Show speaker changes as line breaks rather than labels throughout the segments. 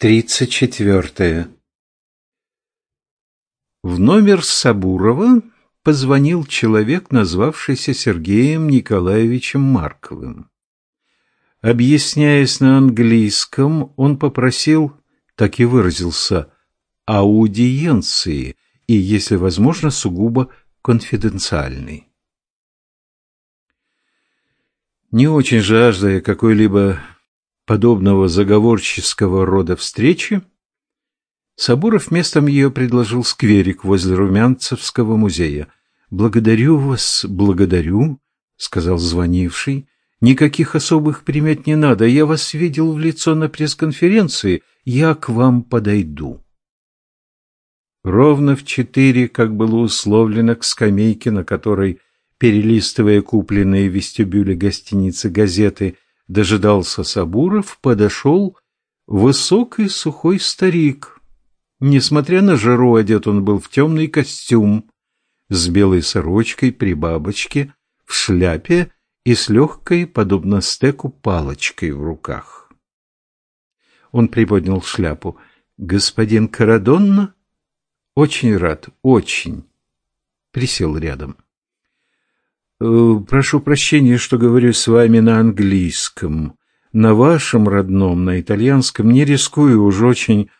Тридцать четвертое. В номер Сабурова позвонил человек, назвавшийся Сергеем Николаевичем Марковым. Объясняясь на английском, он попросил, так и выразился, аудиенции и, если возможно, сугубо конфиденциальной. Не очень жаждая какой-либо подобного заговорческого рода встречи, Сабуров местом ее предложил скверик возле Румянцевского музея. «Благодарю вас, благодарю», — сказал звонивший. «Никаких особых примет не надо. Я вас видел в лицо на пресс-конференции. Я к вам подойду». Ровно в четыре, как было условлено, к скамейке, на которой, перелистывая купленные в вестибюле гостиницы газеты, дожидался Сабуров, подошел высокий сухой старик. Несмотря на жару, одет он был в темный костюм, с белой сорочкой при бабочке, в шляпе и с легкой, подобно стеку, палочкой в руках. Он приподнял шляпу. «Господин Карадонна?» «Очень рад, очень». Присел рядом. Э, прошу прощения, что говорю с вами на английском. На вашем родном, на итальянском не рискую, уж очень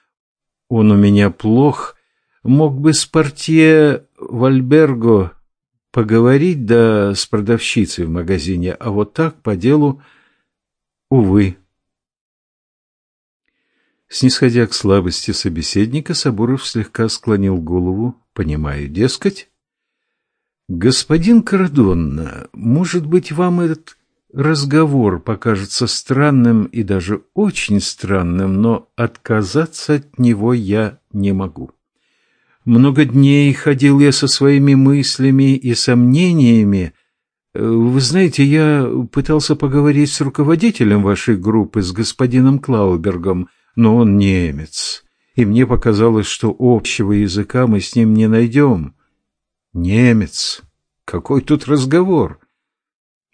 он у меня плох. Мог бы с портье Вальберго поговорить, да с продавщицей в магазине, а вот так по делу, увы. Снисходя к слабости собеседника, Сабуров слегка склонил голову, понимая, дескать, «Господин Кардонна, может быть, вам этот разговор покажется странным и даже очень странным, но отказаться от него я не могу. Много дней ходил я со своими мыслями и сомнениями. Вы знаете, я пытался поговорить с руководителем вашей группы, с господином Клаубергом, но он немец, и мне показалось, что общего языка мы с ним не найдем». Немец. Какой тут разговор?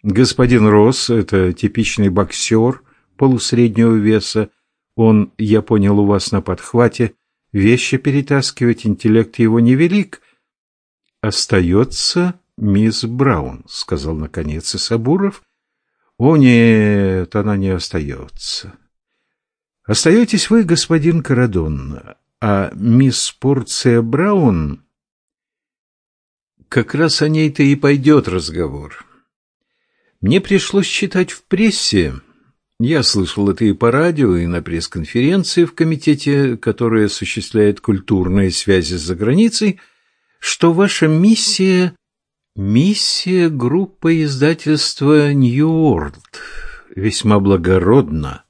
Господин Росс — это типичный боксер полусреднего веса. Он, я понял, у вас на подхвате. Вещи перетаскивать, интеллект его невелик. Остается мисс Браун, — сказал наконец Исабуров. О, нет, она не остается. Остаетесь вы, господин Карадон, а мисс Порция Браун как раз о ней-то и пойдет разговор. Мне пришлось читать в прессе, я слышал это и по радио, и на пресс-конференции в комитете, который осуществляет культурные связи за границей, что ваша миссия – миссия группы издательства «Нью Ворлд» весьма благородна.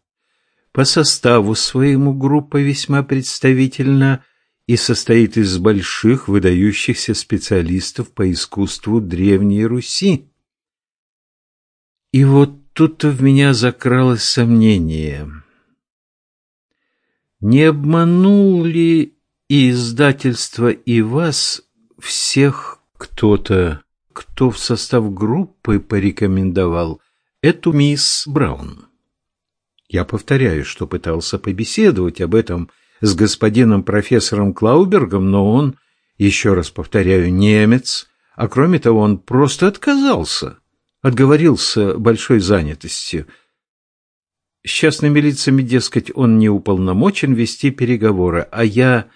По составу своему группа весьма представительна – и состоит из больших выдающихся специалистов по искусству Древней Руси. И вот тут-то в меня закралось сомнение. Не обманул ли и издательство, и вас всех кто-то, кто в состав группы порекомендовал эту мисс Браун? Я повторяю, что пытался побеседовать об этом с господином профессором Клаубергом, но он, еще раз повторяю, немец, а кроме того он просто отказался, отговорился большой занятостью. С частными лицами, дескать, он не уполномочен вести переговоры, а я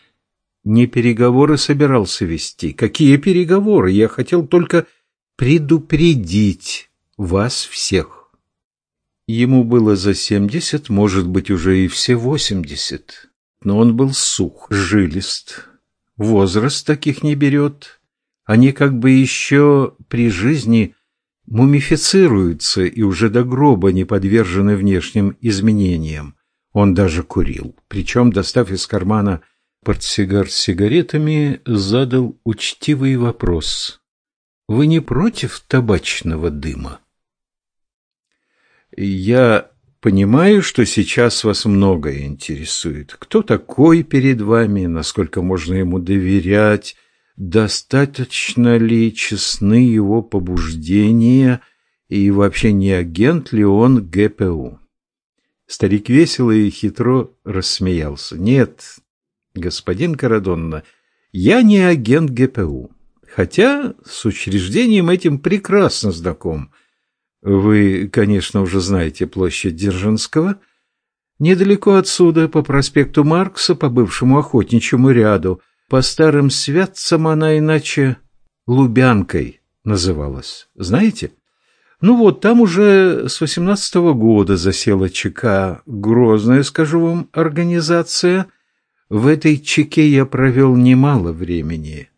не переговоры собирался вести. Какие переговоры? Я хотел только предупредить вас всех. Ему было за семьдесят, может быть, уже и все восемьдесят но он был сух, жилист. Возраст таких не берет. Они как бы еще при жизни мумифицируются и уже до гроба не подвержены внешним изменениям. Он даже курил, причем, достав из кармана портсигар с сигаретами, задал учтивый вопрос. «Вы не против табачного дыма?» Я Понимаю, что сейчас вас многое интересует. Кто такой перед вами, насколько можно ему доверять, достаточно ли честны его побуждения и вообще не агент ли он ГПУ? Старик весело и хитро рассмеялся. «Нет, господин Карадонна, я не агент ГПУ, хотя с учреждением этим прекрасно знаком. Вы, конечно, уже знаете площадь Дзержинского. Недалеко отсюда, по проспекту Маркса, по бывшему охотничьему ряду, по старым святцам она иначе Лубянкой называлась. Знаете?» Ну вот, там уже с восемнадцатого года засела ЧК. Грозная, скажу вам, организация. В этой ЧК я провел немало времени.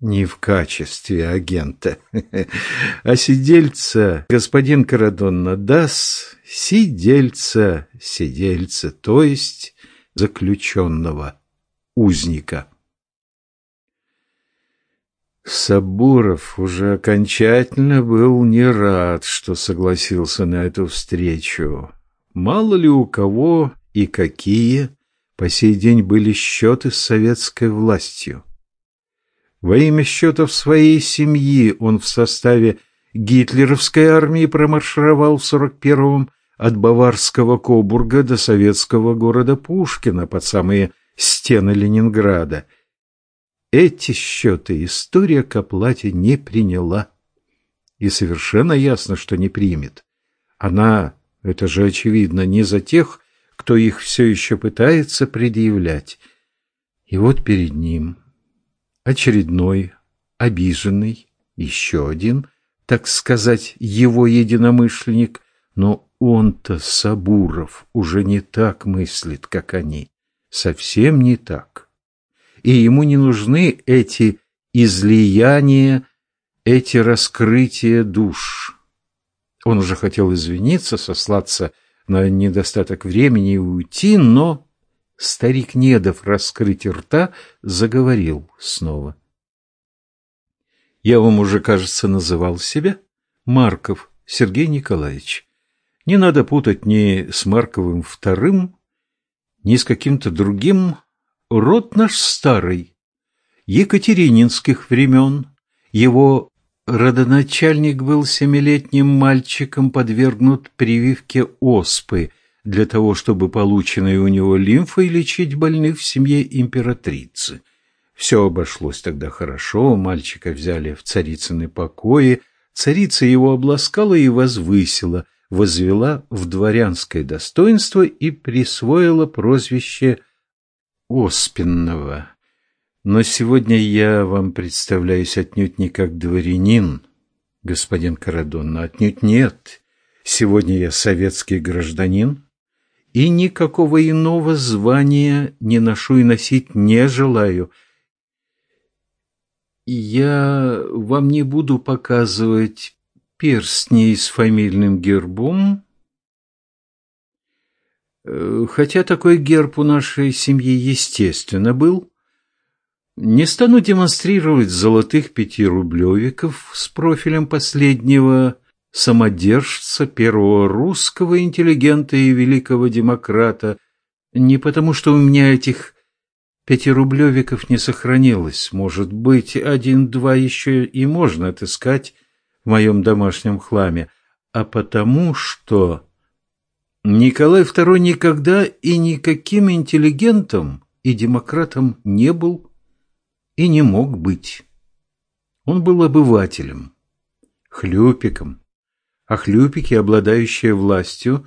Не в качестве агента, а сидельца, господин Карадонна, дас сидельца, сидельца, то есть заключенного, узника. Сабуров уже окончательно был не рад, что согласился на эту встречу. Мало ли у кого и какие по сей день были счеты с советской властью. Во имя счетов своей семьи он в составе гитлеровской армии промаршировал в 41-м от баварского Кобурга до советского города Пушкина под самые стены Ленинграда – эти счеты история к оплате не приняла. И совершенно ясно, что не примет. Она, это же очевидно, не за тех, кто их все еще пытается предъявлять. И вот перед ним очередной, обиженный, еще один, так сказать, его единомышленник, но он-то, Сабуров, уже не так мыслит, как они, совсем не так и ему не нужны эти излияния, эти раскрытия душ. Он уже хотел извиниться, сослаться на недостаток времени и уйти, но старик, не дав раскрыть рта, заговорил снова. «Я вам уже, кажется, называл себя Марков Сергей Николаевич. Не надо путать ни с Марковым вторым, ни с каким-то другим Род наш старый, екатерининских времен. Его родоначальник был семилетним мальчиком подвергнут прививке оспы для того, чтобы полученной у него лимфой лечить больных в семье императрицы. Все обошлось тогда хорошо, мальчика взяли в царицыны покои, царица его обласкала и возвысила, возвела в дворянское достоинство и присвоила прозвище Оспинного. Но сегодня я вам представляюсь отнюдь не как дворянин, господин Карадонна, отнюдь нет. Сегодня я советский гражданин, и никакого иного звания не ношу и носить не желаю. Я вам не буду показывать перстни с фамильным гербом, Э, хотя такой герб у нашей семьи естественно был, не стану демонстрировать золотых пятирублевиков с профилем последнего самодержца, первого русского интеллигента и великого демократа, не потому что у меня этих пятирублевиков не сохранилось. Может быть, один-два еще и можно отыскать в моем домашнем хламе, а потому что Николай II никогда и никаким интеллигентом и демократом не был и не мог быть. Он был обывателем, хлюпиком, а хлюпики, обладающие властью,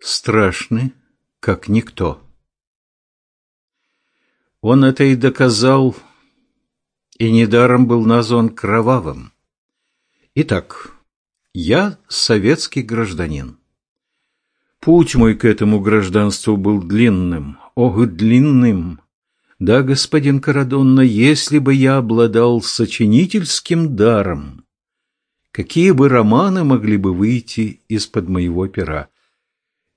страшны, как никто. Он это и доказал, и недаром был назван кровавым. Итак, я советский гражданин. Путь мой к этому гражданству был длинным, ох, длинным. Да, господин Карадонна, если бы я обладал сочинительским даром, какие бы романы могли бы выйти из-под моего пера?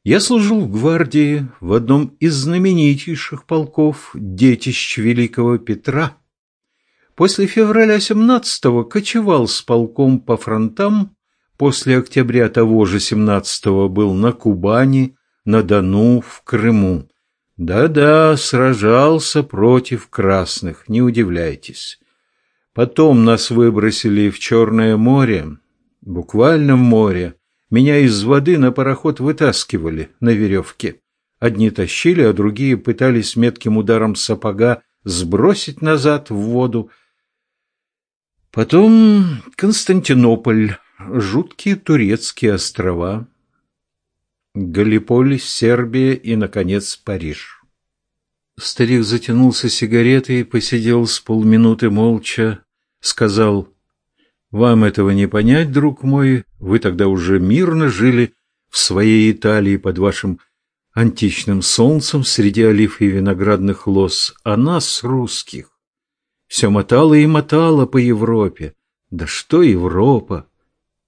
Я служил в гвардии в одном из знаменитейших полков детищ великого Петра. После февраля 17-го кочевал с полком по фронтам после октября того же 17-го был на Кубани, на Дону, в Крыму. Да-да, сражался против красных, не удивляйтесь. Потом нас выбросили в Черное море, буквально в море, Меня из воды на пароход вытаскивали на веревке. Одни тащили, а другие пытались метким ударом сапога сбросить назад в воду. Потом Константинополь, жуткие турецкие острова, Галиполь, Сербия и, наконец, Париж. Старик затянулся сигаретой, посидел с полминуты молча, сказал, «Вам этого не понять, друг мой, вы тогда уже мирно жили в своей Италии под вашим античным солнцем среди олив и виноградных лоз, а нас, русских, все мотало и мотало по Европе. Да что Европа?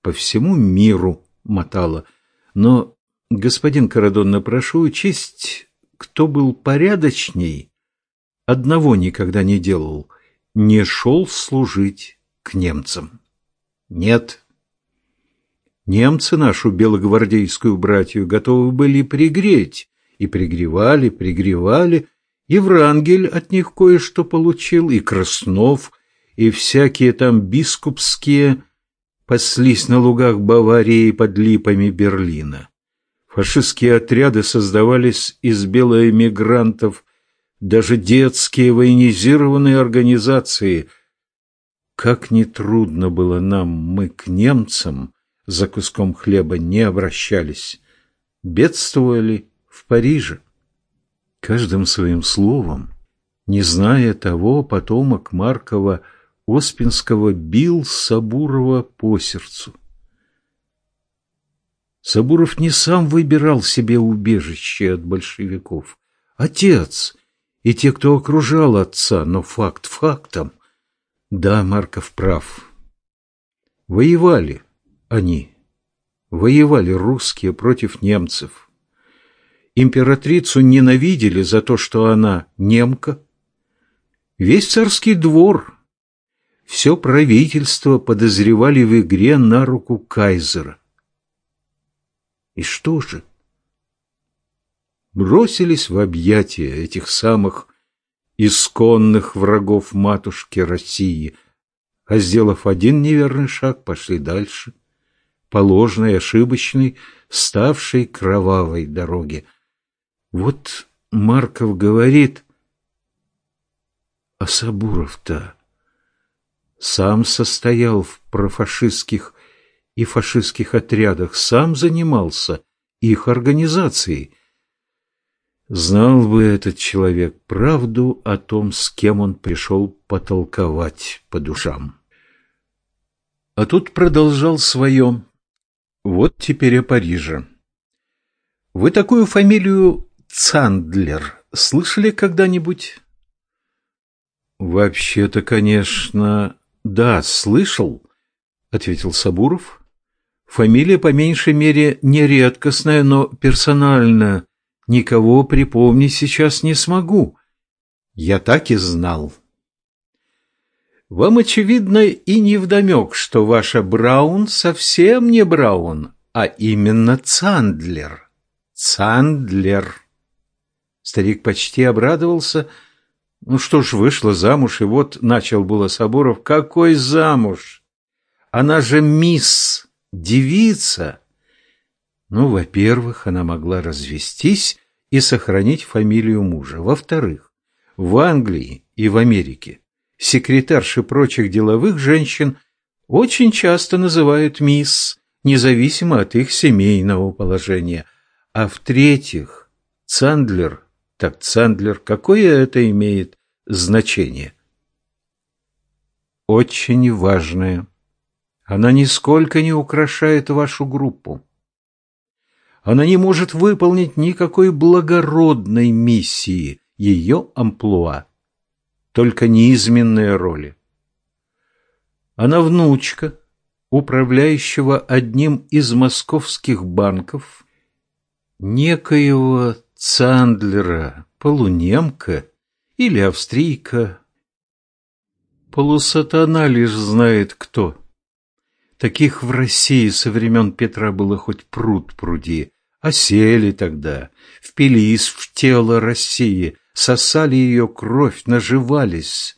По всему миру мотало. Но, господин Карадонна, прошу учесть, кто был порядочней, одного никогда не делал, не шел служить к немцам. Нет, Немцы нашу белогвардейскую братью готовы были пригреть, и пригревали, пригревали, и Врангель от них кое-что получил, и Краснов, и всякие там бискупские паслись на лугах Баварии под липами Берлина. Фашистские отряды создавались из белоэмигрантов, даже детские военизированные организации. Как нетрудно было нам, мы, к немцам, за куском хлеба не обращались, бедствовали в Париже. Каждым своим словом, не зная того, потомок Маркова Оспинского бил Сабурова по сердцу. Сабуров не сам выбирал себе убежище от большевиков. Отец и те, кто окружал отца, но факт фактом. Да, Марков прав. Воевали они. Воевали русские против немцев. Императрицу ненавидели за то, что она немка. Весь царский двор, все правительство подозревали в игре на руку кайзера. И что же? Бросились в объятия этих самых исконных врагов матушки России, а сделав один неверный шаг, пошли дальше – по ложной, ошибочной, ставшей кровавой дороге. Вот Марков говорит, а Сабуров-то сам состоял в профашистских и фашистских отрядах, сам занимался их организацией. Знал бы этот человек правду о том, с кем он пришел потолковать по душам. А тут продолжал свое вот теперь о Париже. Вы такую фамилию Цандлер слышали когда-нибудь? Вообще-то, конечно, да, слышал, ответил Сабуров. Фамилия по меньшей мере не редкостная, но персонально никого припомнить сейчас не смогу. Я так и знал. Вам, очевидно, и не вдомек, что ваша Браун совсем не Браун, а именно Цандлер. Цандлер. Старик почти обрадовался. Ну что ж, вышла замуж, и вот начал было Соборов. Какой замуж? Она же мисс, девица. Ну, во-первых, она могла развестись и сохранить фамилию мужа. Во-вторых, в Англии и в Америке секретарши прочих деловых женщин очень часто называют мисс, независимо от их семейного положения. А в-третьих, Цандлер, так Цандлер, какое это имеет значение? Очень важное. Она нисколько не украшает вашу группу. Она не может выполнить никакой благородной миссии, ее амплуа только неизменные роли. Она внучка управляющего одним из московских банков, некоего Цандлера, полунемка или австрийка. Полусатана лишь знает кто. Таких в России со времен Петра было хоть пруд пруди, осели тогда, впились в тело России, сосали ее кровь, наживались.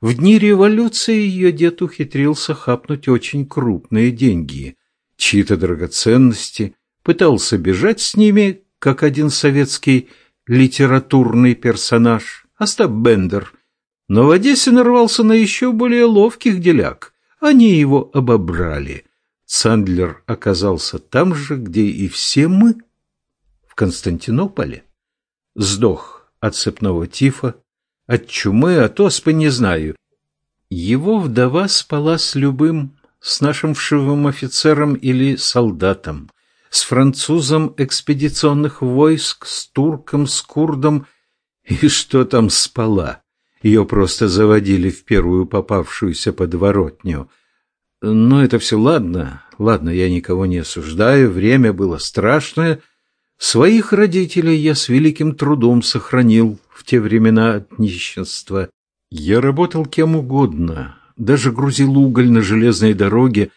В дни революции ее дед ухитрился хапнуть очень крупные деньги. чьи-то драгоценности, пытался бежать с ними, как один советский литературный персонаж, Остап Бендер, но в Одессе нарвался на еще более ловких деляк. Они его обобрали. Сандлер оказался там же, где и все мы, в Константинополе. Сдох от цепного тифа, от чумы, от оспы не знаю. Его вдова спала с любым, с нашим вшивым офицером или солдатом, с французом экспедиционных войск, с турком, с курдом, и что там спала? Ее просто заводили в первую попавшуюся подворотню. Но это все ладно, ладно, я никого не осуждаю, время было страшное. Своих родителей я с великим трудом сохранил в те времена от нищенства. Я работал кем угодно, даже грузил уголь на железной дороге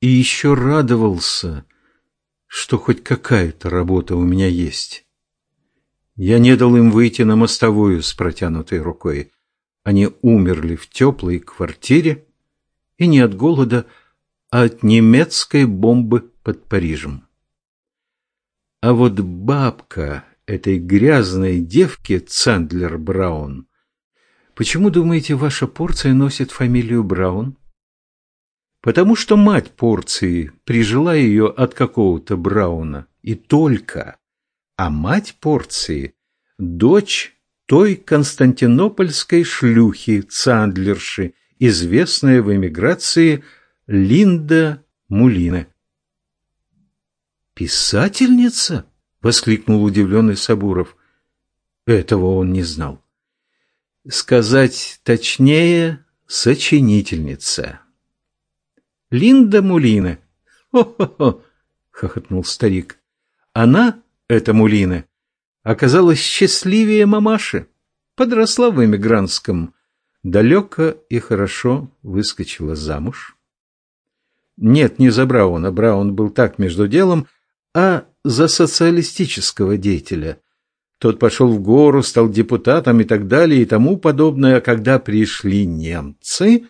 и еще радовался, что хоть какая-то работа у меня есть. Я не дал им выйти на мостовую с протянутой рукой. Они умерли в теплой квартире, и не от голода, а от немецкой бомбы под Парижем. А вот бабка этой грязной девки Цандлер Браун, почему, думаете, ваша порция носит фамилию Браун? Потому что мать порции прижила ее от какого-то Брауна, и только, а мать порции – дочь той константинопольской шлюхи Цандлерши, известная в эмиграции Линда Мулина. «Писательница?» — воскликнул удивленный Сабуров. Этого он не знал. Сказать точнее, сочинительница. Линда Мулина. «Хо-хо-хо!» — хохотнул старик. «Она, эта Мулина, оказалась счастливее мамаши, подросла в эмигрантском, далеко и хорошо выскочила замуж. Нет, не за Брауна, Браун был так между делом, а за социалистического деятеля. Тот пошел в гору, стал депутатом и так далее и тому подобное, а когда пришли немцы,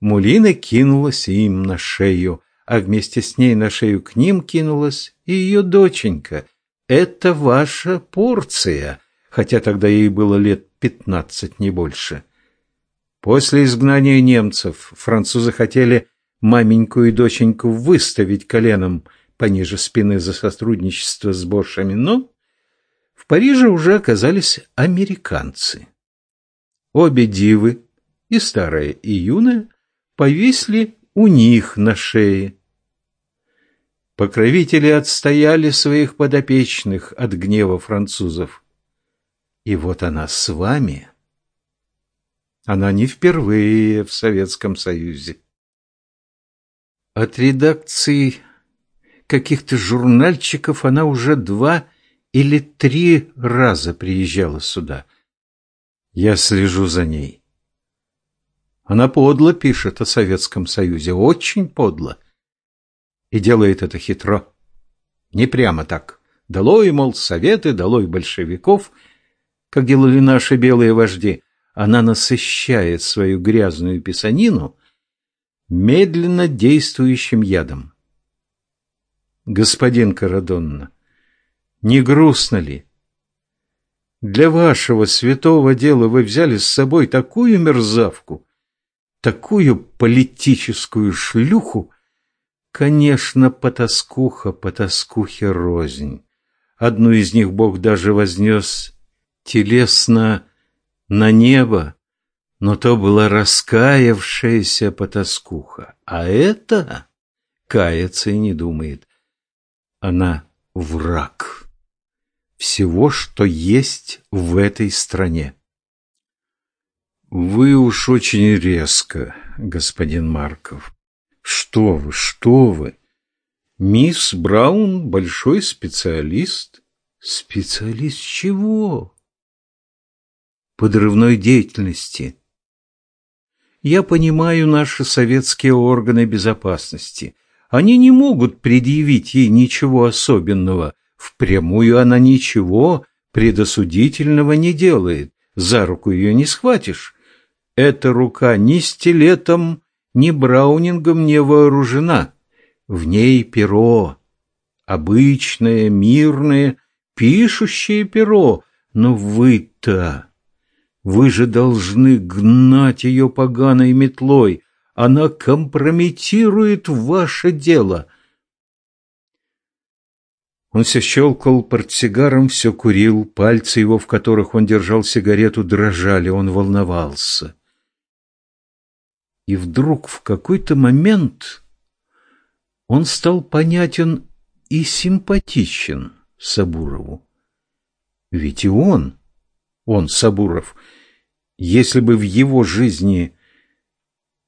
Мулина кинулась им на шею, а вместе с ней на шею к ним кинулась и ее доченька – это ваша порция, хотя тогда ей было лет пятнадцать, не больше. После изгнания немцев французы хотели маменьку и доченьку выставить коленом пониже спины за сотрудничество с Боршами, но в Париже уже оказались американцы. Обе дивы, и старая, и юная, повисли у них на шее. Покровители отстояли своих подопечных от гнева французов. И вот она с вами. Она не впервые в Советском Союзе. От редакции каких-то журнальчиков она уже два или три раза приезжала сюда. Я слежу за ней. Она подло пишет о Советском Союзе, очень подло и делает это хитро. Не прямо так. Долой, мол, советы, долой большевиков, как делали наши белые вожди. Она насыщает свою грязную писанину медленно действующим ядом. Господин Карадонна, не грустно ли? Для вашего святого дела вы взяли с собой такую мерзавку, такую политическую шлюху, Конечно, потаскуха, потаскухе рознь. Одну из них Бог даже вознес телесно на небо, но то была раскаявшаяся потаскуха, а это каяться и не думает. Она враг всего, что есть в этой стране. Вы уж очень резко, господин Марков. Что вы, что вы? Мисс Браун большой специалист. Специалист чего? Подрывной деятельности. Я понимаю наши советские органы безопасности. Они не могут предъявить ей ничего особенного. Впрямую она ничего предосудительного не делает. За руку ее не схватишь. Эта рука ни стилетом, ни Браунингом не вооружена. В ней перо, обычное, мирное, пишущее перо, но вы-то, вы же должны гнать ее поганой метлой, она компрометирует ваше дело. Он все щелкал портсигаром, все курил, пальцы его, в которых он держал сигарету, дрожали, он волновался. И вдруг в какой-то момент он стал понятен и симпатичен Сабурову. Ведь и он, он, Сабуров, если бы в его жизни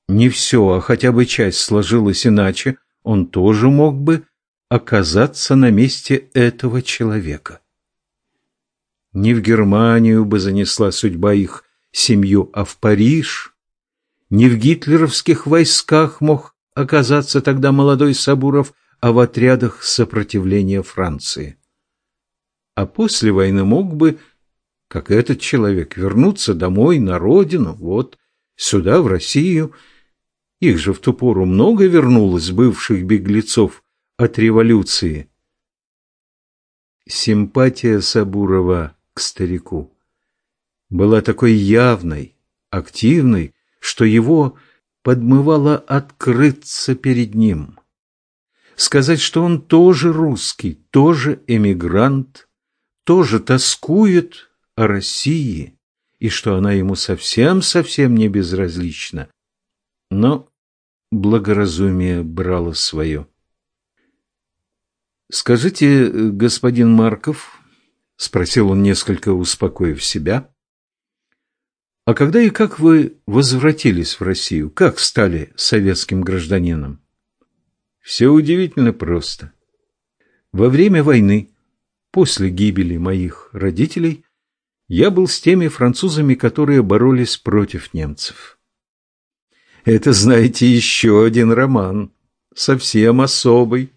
не все, а хотя бы часть сложилась иначе, он тоже мог бы оказаться на месте этого человека. Не в Германию бы занесла судьба их семью, а в Париж. Не в гитлеровских войсках мог оказаться тогда молодой Сабуров, а в отрядах сопротивления Франции. А после войны мог бы, как этот человек, вернуться домой, на родину, вот, сюда, в Россию. Их же в ту пору много вернулось, бывших беглецов от революции. Симпатия Сабурова к старику была такой явной, активной, что его подмывало открыться перед ним. Сказать, что он тоже русский, тоже эмигрант, тоже тоскует о России, и что она ему совсем-совсем не безразлична. Но благоразумие брало свое. «Скажите, господин Марков, — спросил он, несколько успокоив себя, — а когда и как вы возвратились в Россию? Как стали советским гражданином?» «Все удивительно просто. Во время войны, после гибели моих родителей, я был с теми французами, которые боролись против немцев. Это, знаете, еще один роман, совсем особый.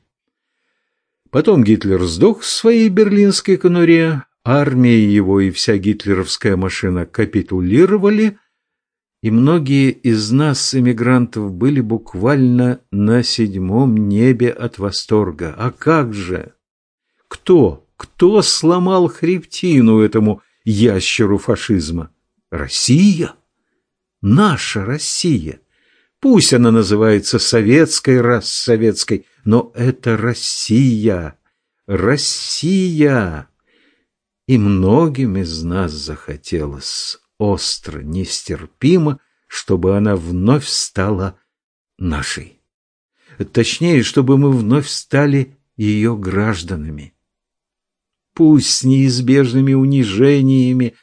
Потом Гитлер сдох в своей берлинской конуре, армия его и вся гитлеровская машина капитулировали, и многие из нас, эмигрантов, были буквально на седьмом небе от восторга. А как же? Кто? Кто сломал хребтину этому ящеру фашизма? Россия? Наша Россия. Пусть она называется советской, раз советской, но это Россия. Россия. И многим из нас захотелось остро, нестерпимо, чтобы она вновь стала нашей. Точнее, чтобы мы вновь стали ее гражданами. Пусть с неизбежными унижениями,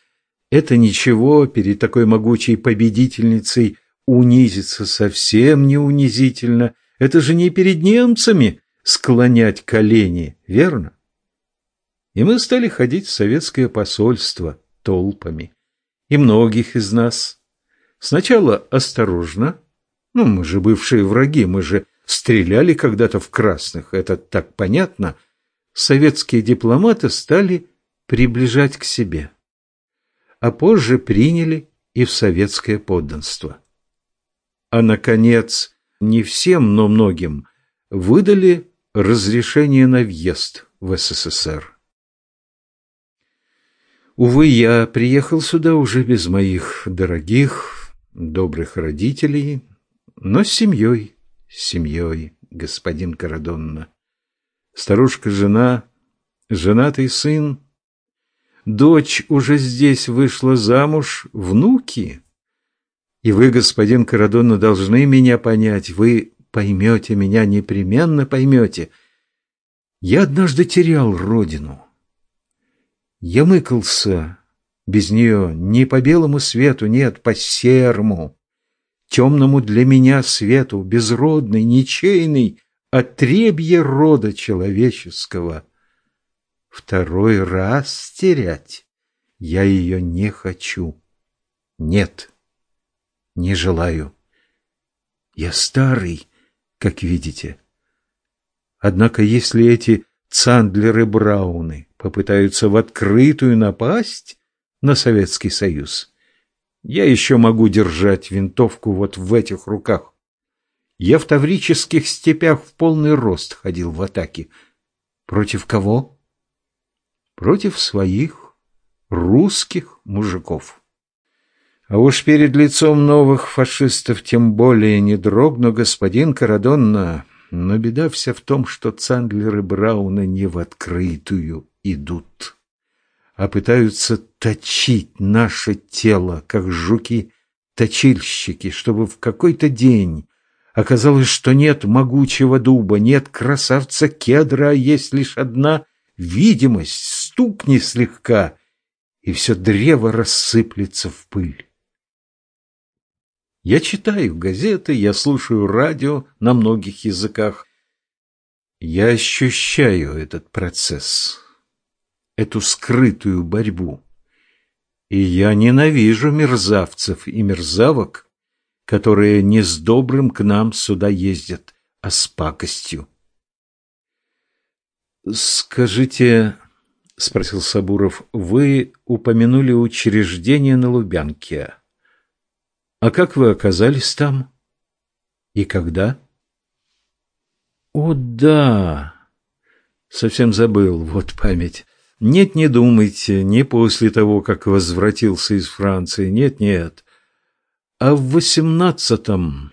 это ничего перед такой могучей победительницей унизиться совсем не унизительно. Это же не перед немцами склонять колени, верно? И мы стали ходить в советское посольство толпами. И многих из нас. Сначала осторожно. Ну, мы же бывшие враги, мы же стреляли когда-то в красных, это так понятно. Советские дипломаты стали приближать к себе. А позже приняли и в советское подданство а, наконец, не всем, но многим, выдали разрешение на въезд в СССР. Увы, я приехал сюда уже без моих дорогих, добрых родителей, но с семьей, с семьей, господин Карадонна. Старушка-жена, женатый сын, дочь уже здесь вышла замуж, внуки — и вы, господин Карадонна, должны меня понять. Вы поймете меня, непременно поймете. Я однажды терял родину. Я мыкался без нее не по белому свету, нет, по серому, темному для меня свету, безродный, ничейный, отребье рода человеческого. Второй раз терять я ее не хочу. Нет не желаю. Я старый, как видите. Однако если эти Цандлеры Брауны попытаются в открытую напасть на Советский Союз, я еще могу держать винтовку вот в этих руках. Я в таврических степях в полный рост ходил в атаке. Против кого? Против своих русских мужиков. А уж перед лицом новых фашистов тем более не дрогну, господин Карадонна. Но беда вся в том, что Цандлеры Брауна не в открытую идут, а пытаются точить наше тело, как жуки-точильщики, чтобы в какой-то день оказалось, что нет могучего дуба, нет красавца кедра, а есть лишь одна видимость, стукни слегка, и все древо рассыплется в пыль. Я читаю газеты, я слушаю радио на многих языках. Я ощущаю этот процесс, эту скрытую борьбу. И я ненавижу мерзавцев и мерзавок, которые не с добрым к нам сюда ездят, а с пакостью. «Скажите, — спросил Сабуров, — вы упомянули учреждение на Лубянке. А как вы оказались там? И когда? О, да! Совсем забыл, вот память. Нет, не думайте, не после того, как возвратился из Франции, нет-нет. А в восемнадцатом,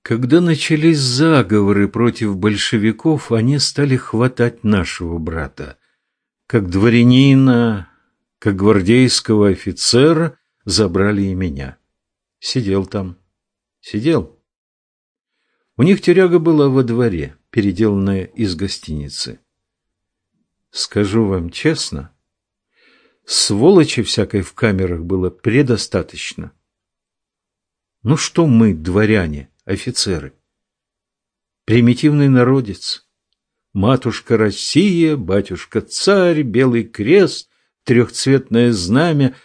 когда начались заговоры против большевиков, они стали хватать нашего брата. Как дворянина, как гвардейского офицера забрали и меня. Сидел там. Сидел. У них тюряга была во дворе, переделанная из гостиницы. Скажу вам честно, сволочи всякой в камерах было предостаточно. Ну что мы, дворяне, офицеры? Примитивный народец. Матушка Россия, батюшка царь, белый крест, трехцветное знамя —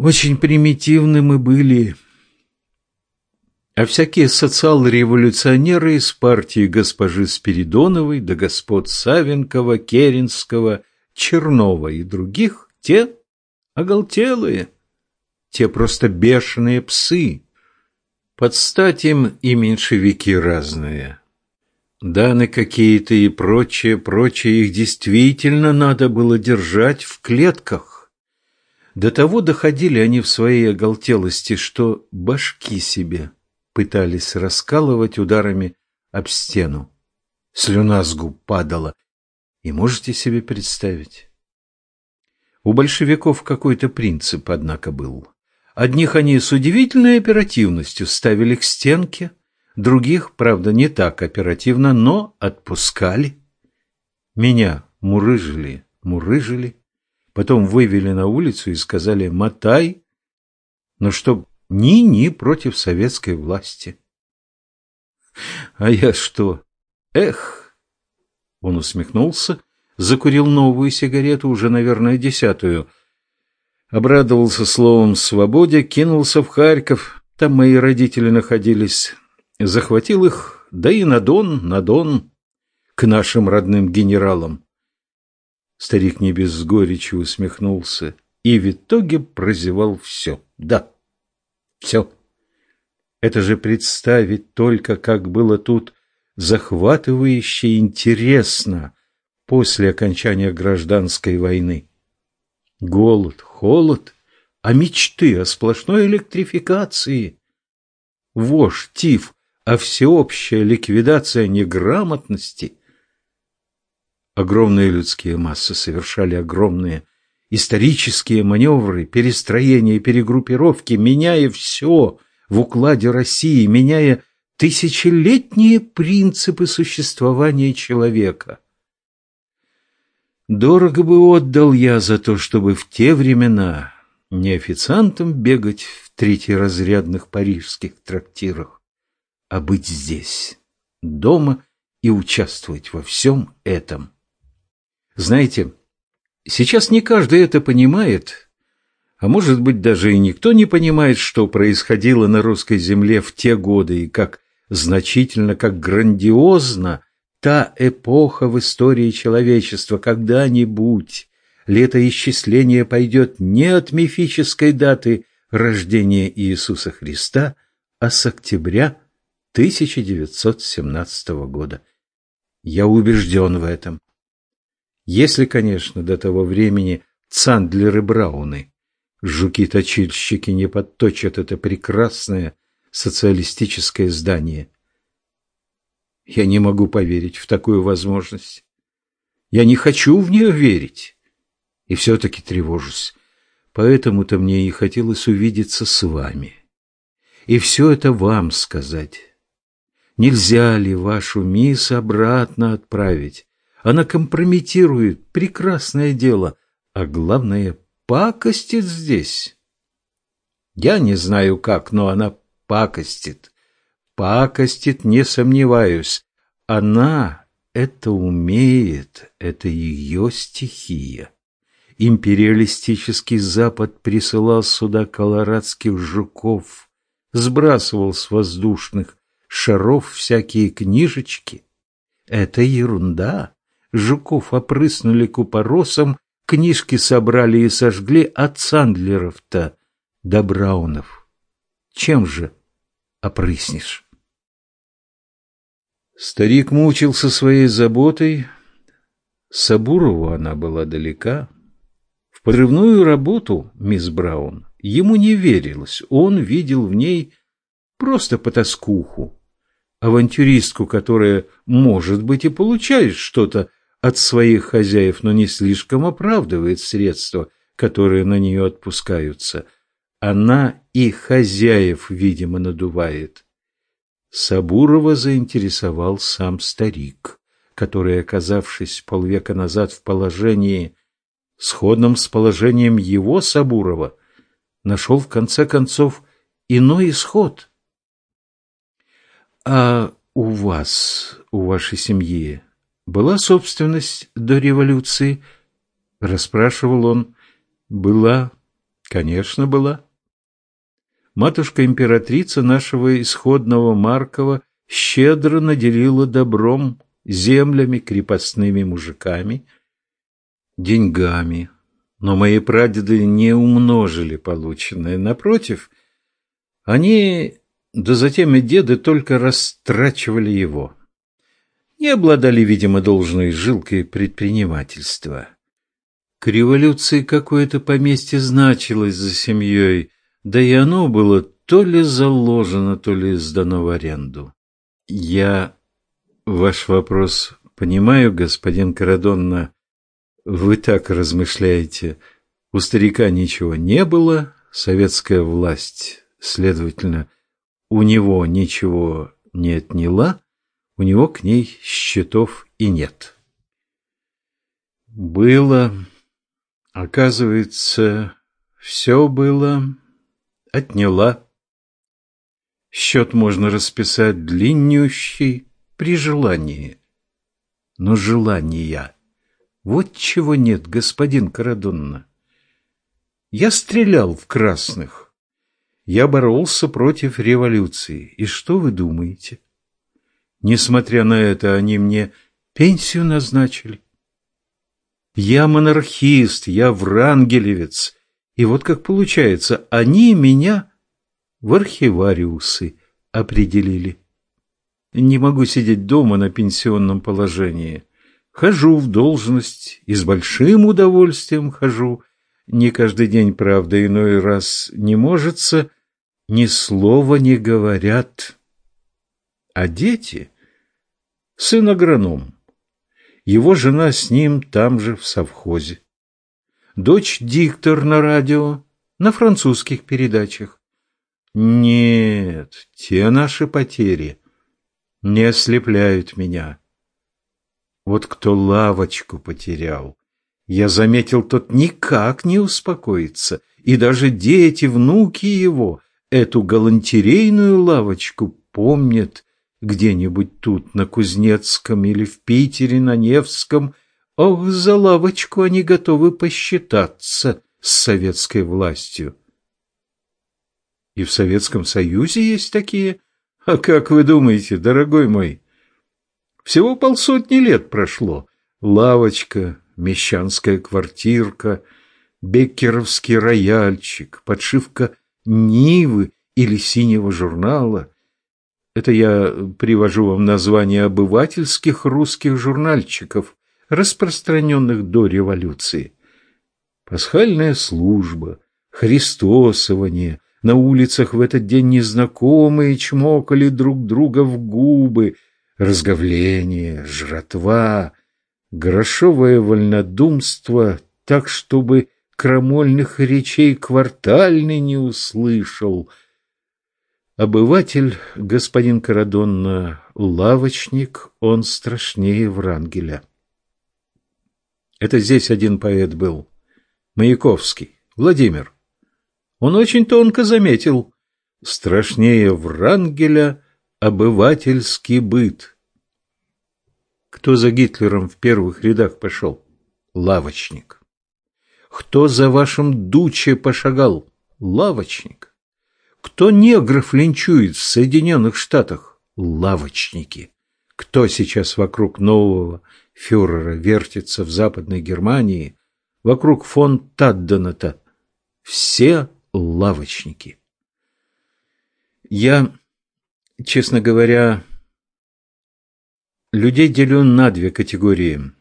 очень примитивны мы были. А всякие социал-революционеры из партии госпожи Спиридоновой до господ Савенкова, Керенского, Чернова и других, те оголтелые, те просто бешеные псы. Под стать им и меньшевики разные. Даны какие-то и прочее, прочее, их действительно надо было держать в клетках. До того доходили они в своей оголтелости, что башки себе пытались раскалывать ударами об стену. Слюна с губ падала. И можете себе представить? У большевиков какой-то принцип, однако, был. Одних они с удивительной оперативностью ставили к стенке, других, правда, не так оперативно, но отпускали. Меня мурыжили, мурыжили, Потом вывели на улицу и сказали «мотай», но чтоб ни-ни против советской власти. А я что? Эх! Он усмехнулся, закурил новую сигарету, уже, наверное, десятую. Обрадовался словом «свободе», кинулся в Харьков, там мои родители находились. Захватил их, да и на Дон, на Дон, к нашим родным генералам. Старик не без горечи усмехнулся и в итоге прозевал все. Да, все. Это же представить только, как было тут захватывающе интересно после окончания гражданской войны. Голод, холод, а мечты о сплошной электрификации. Вошь, тиф, а всеобщая ликвидация неграмотности – Огромные людские массы совершали огромные исторические маневры, перестроения перегруппировки, меняя все в укладе России, меняя тысячелетние принципы существования человека. Дорого бы отдал я за то, чтобы в те времена не официантом бегать в третьеразрядных парижских трактирах, а быть здесь, дома и участвовать во всем этом. Знаете, сейчас не каждый это понимает, а может быть даже и никто не понимает, что происходило на русской земле в те годы и как значительно, как грандиозно та эпоха в истории человечества когда-нибудь летоисчисление пойдет не от мифической даты рождения Иисуса Христа, а с октября 1917 года. Я убежден в этом. Если, конечно, до того времени Цандлеры Брауны, жуки-точильщики не подточат это прекрасное социалистическое здание. Я не могу поверить в такую возможность. Я не хочу в нее верить. И все-таки тревожусь. Поэтому-то мне и хотелось увидеться с вами. И все это вам сказать. Нельзя ли вашу мисс обратно отправить? Она компрометирует прекрасное дело, а главное, пакостит здесь. Я не знаю как, но она пакостит. Пакостит, не сомневаюсь. Она это умеет, это ее стихия. Империалистический Запад присылал сюда колорадских жуков, сбрасывал с воздушных шаров всякие книжечки. Это ерунда. Жуков опрыснули купоросом, книжки собрали и сожгли от Сандлеров-то до Браунов. Чем же опрыснешь? Старик мучился своей заботой. Сабурову она была далека. В подрывную работу, мисс Браун, ему не верилось. Он видел в ней просто потаскуху, авантюристку, которая, может быть, и получает что-то от своих хозяев, но не слишком оправдывает средства, которые на нее отпускаются. Она и хозяев, видимо, надувает. Сабурова заинтересовал сам старик, который, оказавшись полвека назад в положении сходном с положением его Сабурова, нашел в конце концов иной исход. А у вас, у вашей семьи, была собственность до революции? Расспрашивал он. Была, конечно, была. Матушка-императрица нашего исходного Маркова щедро наделила добром, землями, крепостными мужиками – деньгами. Но мои прадеды не умножили полученное. Напротив, они, да затем и деды, только растрачивали его. Не обладали, видимо, должной жилкой предпринимательства. К революции какое-то поместье значилось за семьей, да и оно было то ли заложено, то ли сдано в аренду. Я ваш вопрос понимаю, господин Карадонна, вы так размышляете. У старика ничего не было, советская власть, следовательно, у него ничего не отняла, у него к ней счетов и нет. Было, оказывается, все было, отняла. Счет можно расписать длиннющий при желании, но желания вот чего нет, господин Карадонна. Я стрелял в красных. Я боролся против революции. И что вы думаете? Несмотря на это, они мне пенсию назначили. Я монархист, я врангелевец. И вот как получается, они меня в архивариусы определили. Не могу сидеть дома на пенсионном положении. Хожу в должность и с большим удовольствием хожу. Не каждый день, правда, иной раз не можется, ни слова не говорят. А дети? Сын агроном. Его жена с ним там же в совхозе. Дочь диктор на радио, на французских передачах. Нет, те наши потери не ослепляют меня. Вот кто лавочку потерял. Я заметил, тот никак не успокоится, и даже дети, внуки его, эту галантерейную лавочку помнят где-нибудь тут, на Кузнецком или в Питере, на Невском. Ох, за лавочку они готовы посчитаться с советской властью. И в Советском Союзе есть такие? А как вы думаете, дорогой мой? Всего полсотни лет прошло. Лавочка, мещанская квартирка, беккеровский рояльчик, подшивка Нивы или синего журнала. Это я привожу вам название обывательских русских журнальчиков, распространенных до революции. Пасхальная служба, христосование, на улицах в этот день незнакомые чмокали друг друга в губы, разговление, жратва, грошовое вольнодумство, так, чтобы крамольных речей квартальный не услышал — Обыватель, господин Карадонна, лавочник, он страшнее Врангеля. Это здесь один поэт был, Маяковский, Владимир. Он очень тонко заметил, страшнее Врангеля обывательский быт. Кто за Гитлером в первых рядах пошел? Лавочник. Кто за вашим Дуче пошагал? Лавочник. Кто негров линчует в Соединенных Штатах? Лавочники. Кто сейчас вокруг нового фюрера вертится в Западной Германии, вокруг фон Таддената? Все лавочники. Я, честно говоря, людей делю на две категории.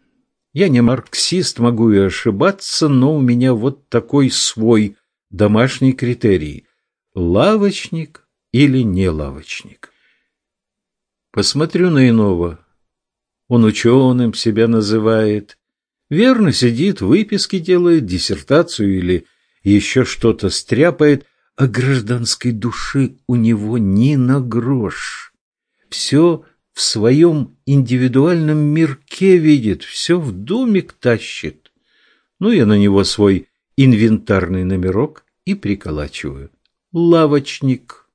Я не марксист, могу и ошибаться, но у меня вот такой свой домашний критерий лавочник или не лавочник. Посмотрю на иного. Он ученым себя называет. Верно сидит, выписки делает, диссертацию или еще что-то стряпает, а гражданской души у него ни на грош. Все в своем индивидуальном мирке видит, все в домик тащит. Ну, я на него свой инвентарный номерок и приколачиваю лавочник.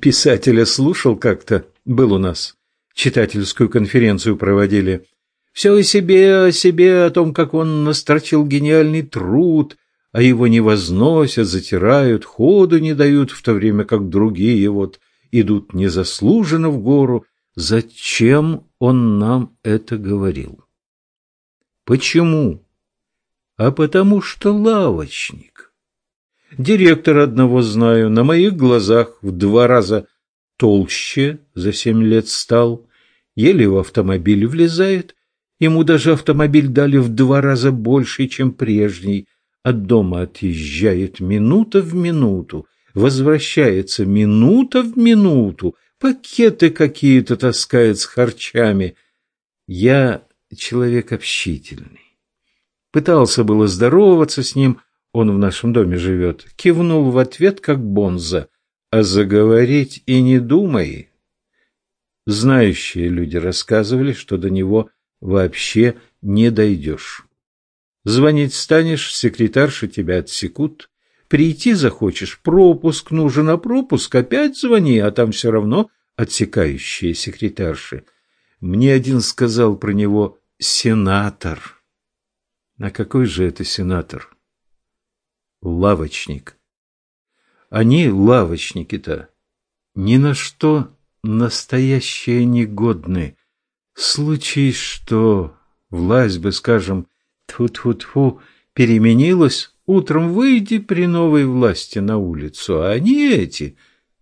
Писателя слушал как-то, был у нас, читательскую конференцию проводили. Все о себе, о себе, о том, как он настрочил гениальный труд, а его не возносят, затирают, ходу не дают, в то время как другие вот идут незаслуженно в гору. Зачем он нам это говорил? Почему? А потому что лавочник. Директора одного знаю, на моих глазах в два раза толще за семь лет стал, еле в автомобиль влезает, ему даже автомобиль дали в два раза больше, чем прежний, от дома отъезжает минута в минуту, возвращается минута в минуту, пакеты какие-то таскает с харчами. Я человек общительный. Пытался было здороваться с ним, он в нашем доме живет, кивнул в ответ, как Бонза, а заговорить и не думай. Знающие люди рассказывали, что до него вообще не дойдешь. Звонить станешь, секретарши тебя отсекут. Прийти захочешь, пропуск нужен, а пропуск опять звони, а там все равно отсекающие секретарши. Мне один сказал про него «сенатор». А какой же это сенатор? Лавочник. Они, лавочники-то, ни на что настоящее негодны. Случай, что власть бы, скажем, тьфу-тьфу-тьфу, переменилась, утром выйди при новой власти на улицу, а они эти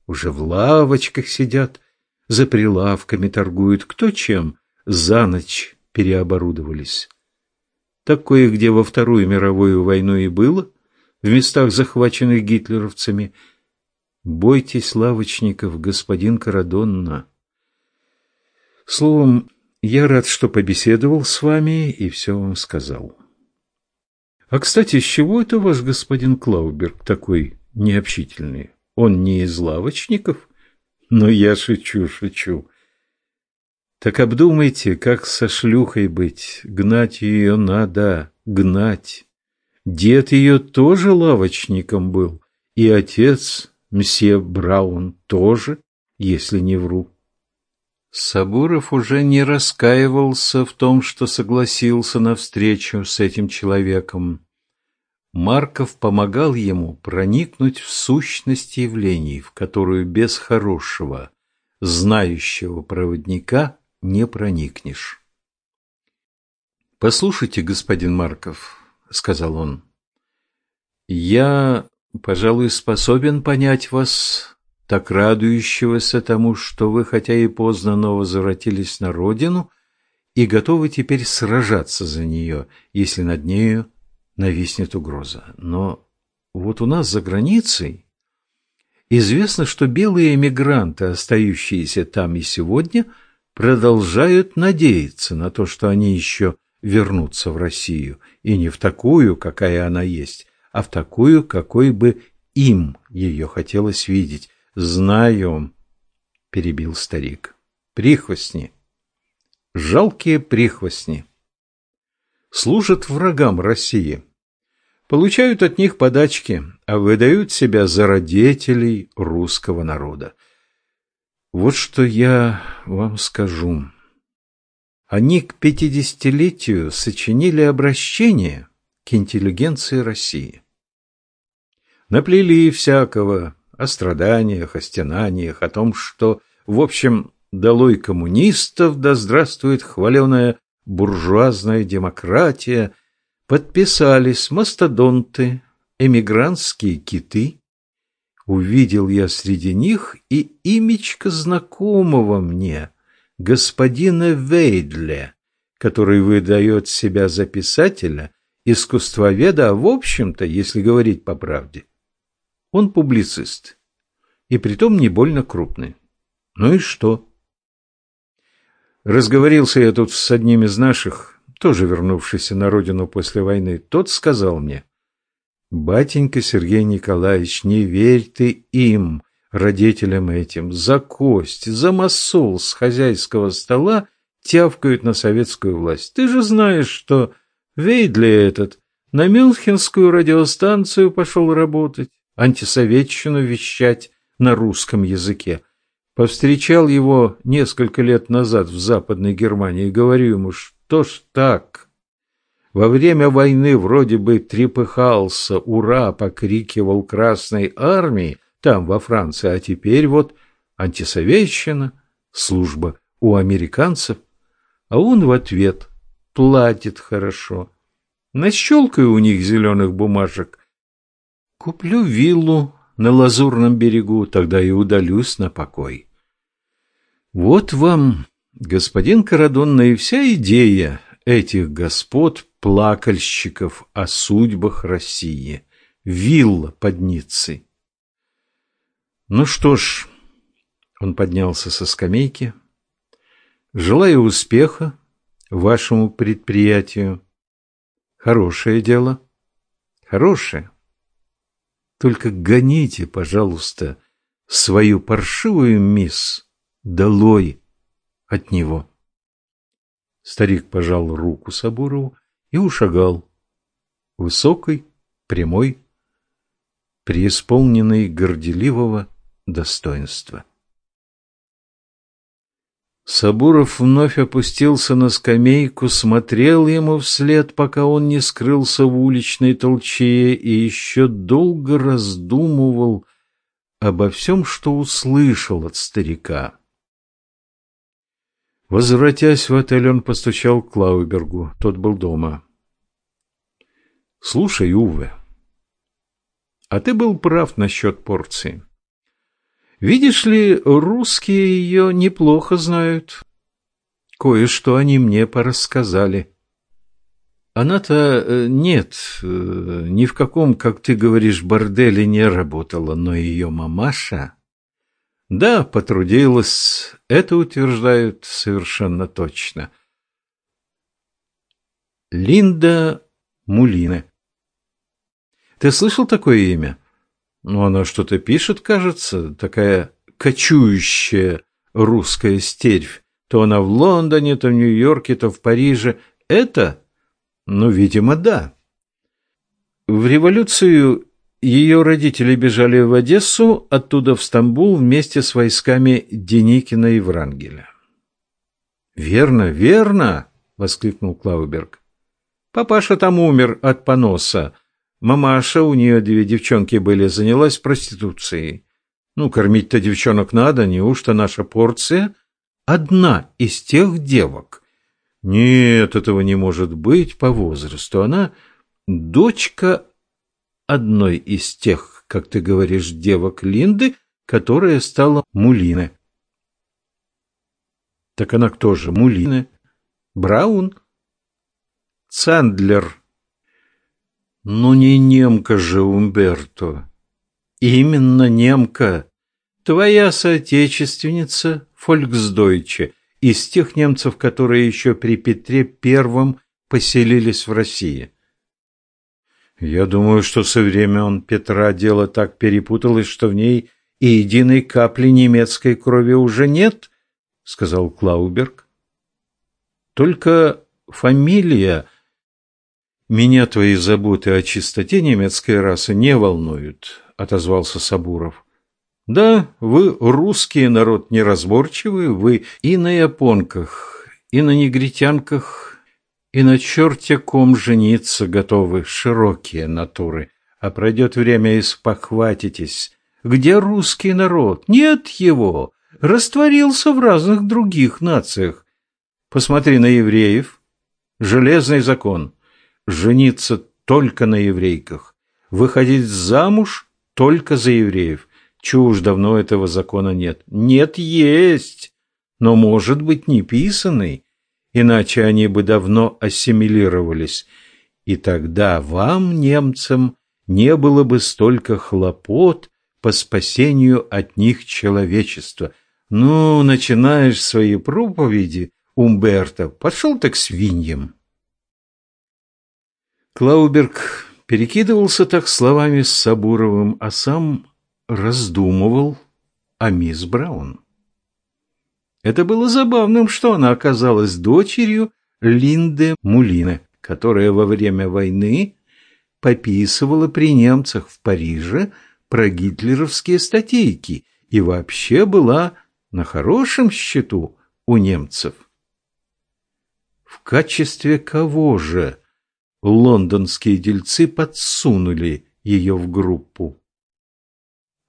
уже в лавочках сидят, за прилавками торгуют, кто чем, за ночь переоборудовались. Так кое-где во Вторую мировую войну и было – в местах, захваченных гитлеровцами. Бойтесь лавочников, господин Карадонна. Словом, я рад, что побеседовал с вами и все вам сказал. А, кстати, с чего это ваш господин Клауберг такой необщительный? Он не из лавочников? Но я шучу, шучу. Так обдумайте, как со шлюхой быть. Гнать ее надо, гнать. Дед ее тоже лавочником был, и отец, мсье Браун, тоже, если не вру. Сабуров уже не раскаивался в том, что согласился на встречу с этим человеком. Марков помогал ему проникнуть в сущность явлений, в которую без хорошего, знающего проводника не проникнешь. «Послушайте, господин Марков», — сказал он. «Я, пожалуй, способен понять вас так радующегося тому, что вы, хотя и поздно, но возвратились на родину и готовы теперь сражаться за нее, если над нею нависнет угроза. Но вот у нас за границей известно, что белые эмигранты, остающиеся там и сегодня, продолжают надеяться на то, что они еще вернутся в Россию, и не в такую, какая она есть, а в такую, какой бы им ее хотелось видеть. Знаю, перебил старик. Прихвостни. Жалкие прихвостни. Служат врагам России. Получают от них подачки, а выдают себя за родителей русского народа. Вот что я вам скажу. Они к пятидесятилетию сочинили обращение к интеллигенции России. Наплели всякого о страданиях, о стенаниях, о том, что, в общем, долой коммунистов, да здравствует хваленая буржуазная демократия, подписались мастодонты, эмигрантские киты. Увидел я среди них и имечко знакомого мне – господина Вейдле, который выдает себя за писателя, искусствоведа, а в общем-то, если говорить по правде, он публицист, и притом не больно крупный. Ну и что? Разговорился я тут с одним из наших, тоже вернувшийся на родину после войны. Тот сказал мне, «Батенька Сергей Николаевич, не верь ты им, родителям этим за кость, за масол с хозяйского стола тявкают на советскую власть. Ты же знаешь, что Вейдли этот на Мюнхенскую радиостанцию пошел работать, антисоветчину вещать на русском языке. Повстречал его несколько лет назад в Западной Германии и говорю ему, что ж так? Во время войны вроде бы трепыхался, ура, покрикивал Красной Армии, там, во Франции, а теперь вот антисоветчина, служба у американцев, а он в ответ платит хорошо. Нащелкаю у них зеленых бумажек. Куплю виллу на Лазурном берегу, тогда и удалюсь на покой. Вот вам, господин Карадонна, и вся идея этих господ, плакальщиков о судьбах России. Вилла под Ниццей. Ну что ж, он поднялся со скамейки. Желаю успеха вашему предприятию. Хорошее дело. Хорошее. Только гоните, пожалуйста, свою паршивую мисс долой от него. Старик пожал руку Сабурову и ушагал. Высокой, прямой, преисполненный горделивого достоинства. Сабуров вновь опустился на скамейку, смотрел ему вслед, пока он не скрылся в уличной толчее, и еще долго раздумывал обо всем, что услышал от старика. Возвратясь в отель, он постучал к Клаубергу. Тот был дома. «Слушай, Уве, а ты был прав насчет порции. Видишь ли, русские ее неплохо знают. Кое-что они мне порассказали. Она-то э, нет, э, ни в каком, как ты говоришь, борделе не работала, но ее мамаша... Да, потрудилась, это утверждают совершенно точно. Линда Мулина. Ты слышал такое имя? Ну, она что-то пишет, кажется, такая кочующая русская стервь. То она в Лондоне, то в Нью-Йорке, то в Париже. Это? Ну, видимо, да. В революцию ее родители бежали в Одессу, оттуда в Стамбул вместе с войсками Деникина и Врангеля. «Верно, верно!» — воскликнул Клауберг. «Папаша там умер от поноса, Мамаша, у нее две девчонки были, занялась проституцией. Ну, кормить-то девчонок надо, неужто наша порция? Одна из тех девок. Нет, этого не может быть по возрасту. Она дочка одной из тех, как ты говоришь, девок Линды, которая стала Мулине. Так она кто же? Мулине? Браун? Цандлер. Ну не немка же, Умберто. Именно немка. Твоя соотечественница Фольксдойче, из тех немцев, которые еще при Петре Первом поселились в России. Я думаю, что со времен Петра дело так перепуталось, что в ней и единой капли немецкой крови уже нет, сказал Клауберг. Только фамилия... Меня твои заботы о чистоте немецкой расы не волнуют, отозвался Сабуров. Да, вы русский народ неразборчивый, вы и на японках, и на негритянках, и на черте ком жениться готовы, широкие натуры. А пройдет время и спохватитесь. Где русский народ? Нет его. Растворился в разных других нациях. Посмотри на евреев. Железный закон. Жениться только на еврейках. Выходить замуж только за евреев. Чушь, давно этого закона нет. Нет, есть, но, может быть, не писанный, иначе они бы давно ассимилировались. И тогда вам, немцам, не было бы столько хлопот по спасению от них человечества. Ну, начинаешь свои проповеди, Умберто, пошел так свиньям. Клауберг перекидывался так словами с Сабуровым, а сам раздумывал о мисс Браун. Это было забавным, что она оказалась дочерью Линды Мулины, которая во время войны пописывала при немцах в Париже про гитлеровские статейки и вообще была на хорошем счету у немцев. В качестве кого же лондонские дельцы подсунули ее в группу?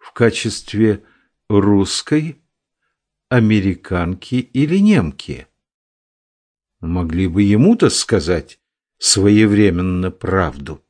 в качестве русской, американки или немки. Могли бы ему-то сказать своевременно правду.